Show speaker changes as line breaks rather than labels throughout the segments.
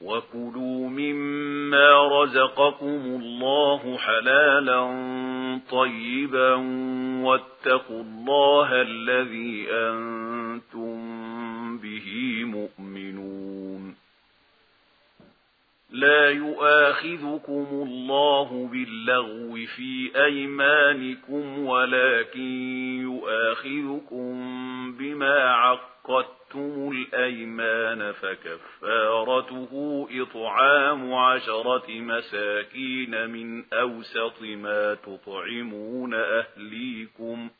وَكُلُوا مِمَّا رَزَقَكُمُ اللَّهُ حَلَالًا طَيِّبًا وَاتَّقُوا اللَّهَ الَّذِي أَنْتُمْ بِهِ مُؤْمِنُونَ لا يؤاخذكم الله باللغو في أيمانكم ولكن يؤاخذكم بما عقدتم عاهدتم الأيمان فكفارته إطعام عشرة مساكين من أوسط ما تطعمون أهليكم ۖ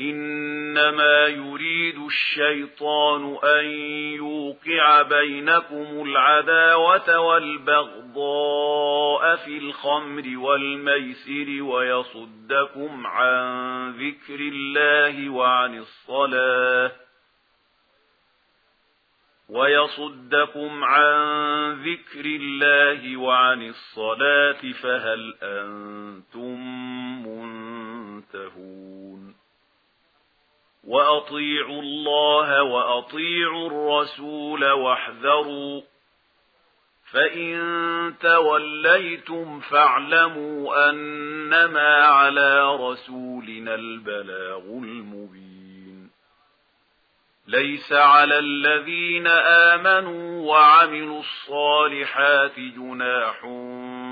إنما يريد الشيطان أن يوقع بينكم العداوة والبغضاء في الخمر والميسر ويصدكم عن ذكر الله وعن الصلاة ويصدكم عن ذكر الله وعن الصلاة فهل أنتم منتهون وأطيعوا الله وأطيعوا الرسول واحذروا فإن توليتم فاعلموا أنما على رسولنا البلاغ المبين ليس على الذين آمنوا وعملوا الصالحات جُنَاحٌ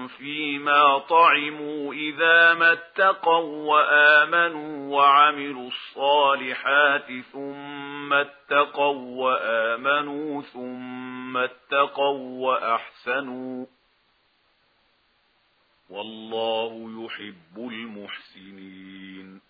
فيما طعموا إذا ما اتقوا وآمنوا وعملوا الصالحات ثم اتقوا وآمنوا ثم اتقوا وأحسنوا والله يحب المحسنين